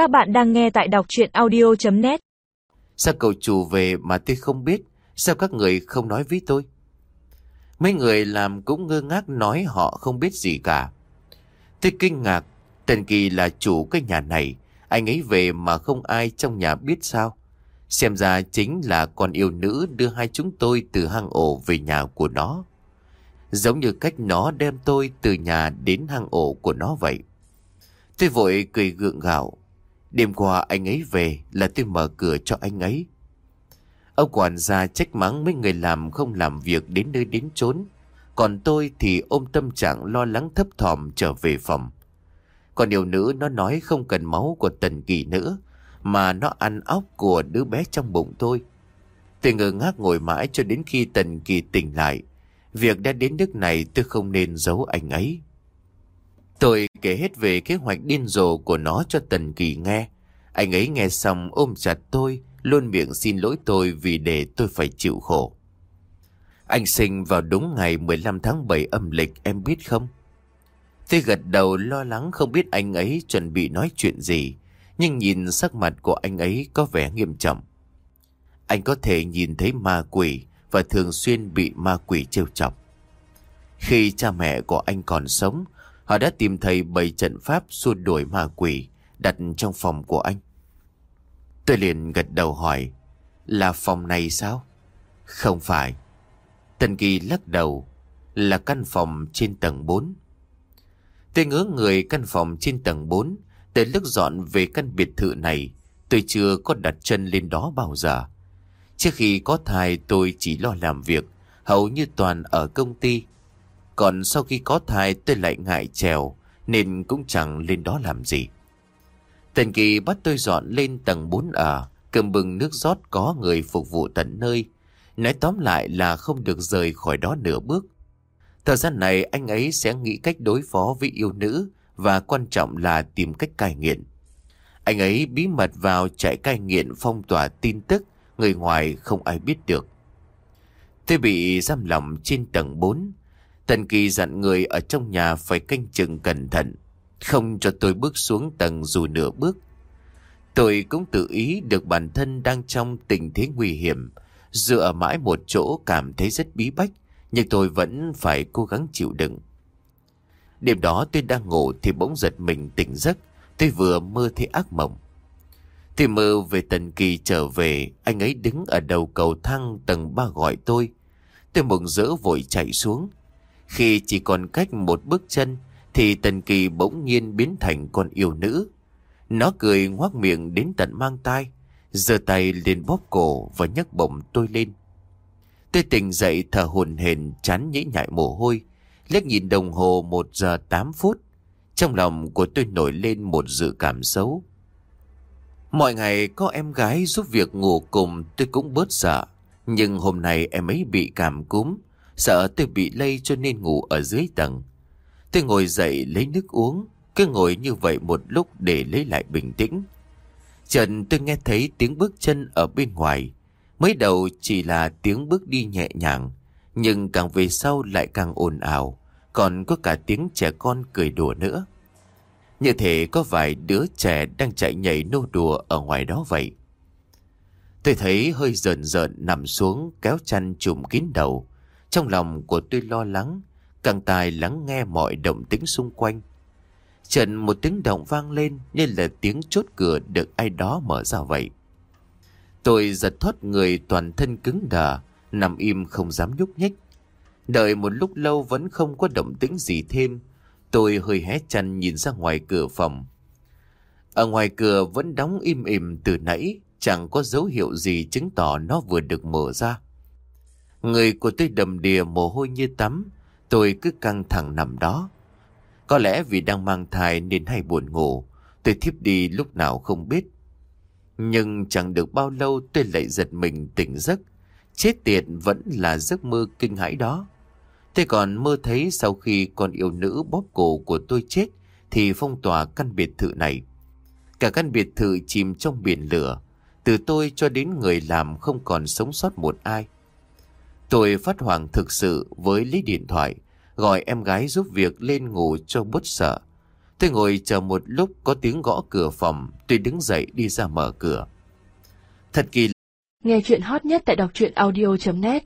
Các bạn đang nghe tại đọc chuyện audio.net Sao cậu chủ về mà tôi không biết? Sao các người không nói với tôi? Mấy người làm cũng ngơ ngác nói họ không biết gì cả. Tôi kinh ngạc, Tần Kỳ là chủ cái nhà này, anh ấy về mà không ai trong nhà biết sao. Xem ra chính là con yêu nữ đưa hai chúng tôi từ hang ổ về nhà của nó. Giống như cách nó đem tôi từ nhà đến hang ổ của nó vậy. Tôi vội cười gượng gạo. Đêm qua anh ấy về là tôi mở cửa cho anh ấy. Ông quản gia trách mắng mấy người làm không làm việc đến nơi đến chốn. Còn tôi thì ôm tâm trạng lo lắng thấp thỏm trở về phòng. Còn điều nữ nó nói không cần máu của Tần Kỳ nữa, mà nó ăn óc của đứa bé trong bụng tôi. Tôi ngơ ngác ngồi mãi cho đến khi Tần Kỳ tỉnh lại. Việc đã đến nước này tôi không nên giấu anh ấy. Tôi kể hết về kế hoạch điên rồ của nó cho Tần Kỳ nghe. Anh ấy nghe xong ôm chặt tôi, luôn miệng xin lỗi tôi vì để tôi phải chịu khổ. Anh sinh vào đúng ngày 15 tháng 7 âm lịch em biết không? Tôi gật đầu lo lắng không biết anh ấy chuẩn bị nói chuyện gì, nhưng nhìn sắc mặt của anh ấy có vẻ nghiêm trọng. Anh có thể nhìn thấy ma quỷ và thường xuyên bị ma quỷ trêu chọc. Khi cha mẹ của anh còn sống, họ đã tìm thấy bảy trận pháp xua đuổi ma quỷ đặt trong phòng của anh. Tôi liền gật đầu hỏi, là phòng này sao? Không phải. Tần Kỳ lắc đầu, là căn phòng trên tầng 4. Tôi ngỡ người căn phòng trên tầng 4, tới lúc dọn về căn biệt thự này, tôi chưa có đặt chân lên đó bao giờ. Trước khi có thai tôi chỉ lo làm việc, hầu như toàn ở công ty. Còn sau khi có thai tôi lại ngại trèo, nên cũng chẳng lên đó làm gì. Tần Kỳ bắt tôi dọn lên tầng 4 ở, à, cầm bừng nước rót có người phục vụ tận nơi. Nói tóm lại là không được rời khỏi đó nửa bước. Thời gian này anh ấy sẽ nghĩ cách đối phó với yêu nữ và quan trọng là tìm cách cai nghiện. Anh ấy bí mật vào trại cai nghiện phong tỏa tin tức người ngoài không ai biết được. Tôi bị giam lỏng trên tầng 4. Tần Kỳ dặn người ở trong nhà phải canh chừng cẩn thận, không cho tôi bước xuống tầng dù nửa bước. Tôi cũng tự ý được bản thân đang trong tình thế nguy hiểm, dựa mãi một chỗ cảm thấy rất bí bách, nhưng tôi vẫn phải cố gắng chịu đựng. Đêm đó tôi đang ngủ thì bỗng giật mình tỉnh giấc, tôi vừa mơ thấy ác mộng. Tôi mơ về Tần Kỳ trở về, anh ấy đứng ở đầu cầu thang tầng ba gọi tôi. Tôi mừng rỡ vội chạy xuống. Khi chỉ còn cách một bước chân, thì Tần Kỳ bỗng nhiên biến thành con yêu nữ. Nó cười ngoác miệng đến tận mang tai, giơ tay lên bóp cổ và nhấc bổng tôi lên. Tôi tỉnh dậy thở hồn hển chán nhĩ nhại mồ hôi, liếc nhìn đồng hồ 1 giờ 8 phút. Trong lòng của tôi nổi lên một dự cảm xấu. Mọi ngày có em gái giúp việc ngủ cùng tôi cũng bớt sợ. Nhưng hôm nay em ấy bị cảm cúm, sợ tôi bị lây cho nên ngủ ở dưới tầng. Tôi ngồi dậy lấy nước uống, cứ ngồi như vậy một lúc để lấy lại bình tĩnh. Trần tôi nghe thấy tiếng bước chân ở bên ngoài. Mới đầu chỉ là tiếng bước đi nhẹ nhàng, nhưng càng về sau lại càng ồn ào, còn có cả tiếng trẻ con cười đùa nữa. Như thể có vài đứa trẻ đang chạy nhảy nô đùa ở ngoài đó vậy. Tôi thấy hơi rợn rợn nằm xuống kéo chăn trùm kín đầu. Trong lòng của tôi lo lắng, càng tài lắng nghe mọi động tĩnh xung quanh. Trận một tiếng động vang lên như là tiếng chốt cửa được ai đó mở ra vậy. Tôi giật thoát người toàn thân cứng đờ, nằm im không dám nhúc nhích. Đợi một lúc lâu vẫn không có động tĩnh gì thêm. Tôi hơi hé chăn nhìn ra ngoài cửa phòng. Ở ngoài cửa vẫn đóng im ỉm từ nãy, chẳng có dấu hiệu gì chứng tỏ nó vừa được mở ra. Người của tôi đầm đìa mồ hôi như tắm, tôi cứ căng thẳng nằm đó. Có lẽ vì đang mang thai nên hay buồn ngủ, tôi thiếp đi lúc nào không biết. Nhưng chẳng được bao lâu tôi lại giật mình tỉnh giấc. Chết tiệt vẫn là giấc mơ kinh hãi đó. Tôi còn mơ thấy sau khi con yêu nữ bóp cổ của tôi chết thì phong tỏa căn biệt thự này. Cả căn biệt thự chìm trong biển lửa. Từ tôi cho đến người làm không còn sống sót một ai. Tôi phát hoảng thực sự với lấy điện thoại, gọi em gái giúp việc lên ngủ cho bớt sợ. Tôi ngồi chờ một lúc có tiếng gõ cửa phòng, tôi đứng dậy đi ra mở cửa. Thật kỳ Nghe chuyện hot nhất tại đọc truyện audio.net